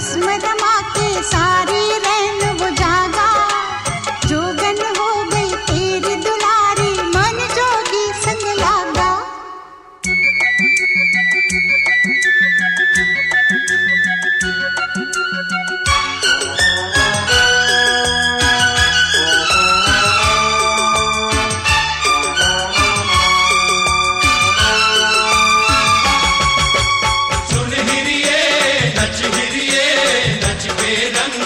भस्म रमा के सारे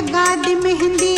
लगा दी मेहंदी।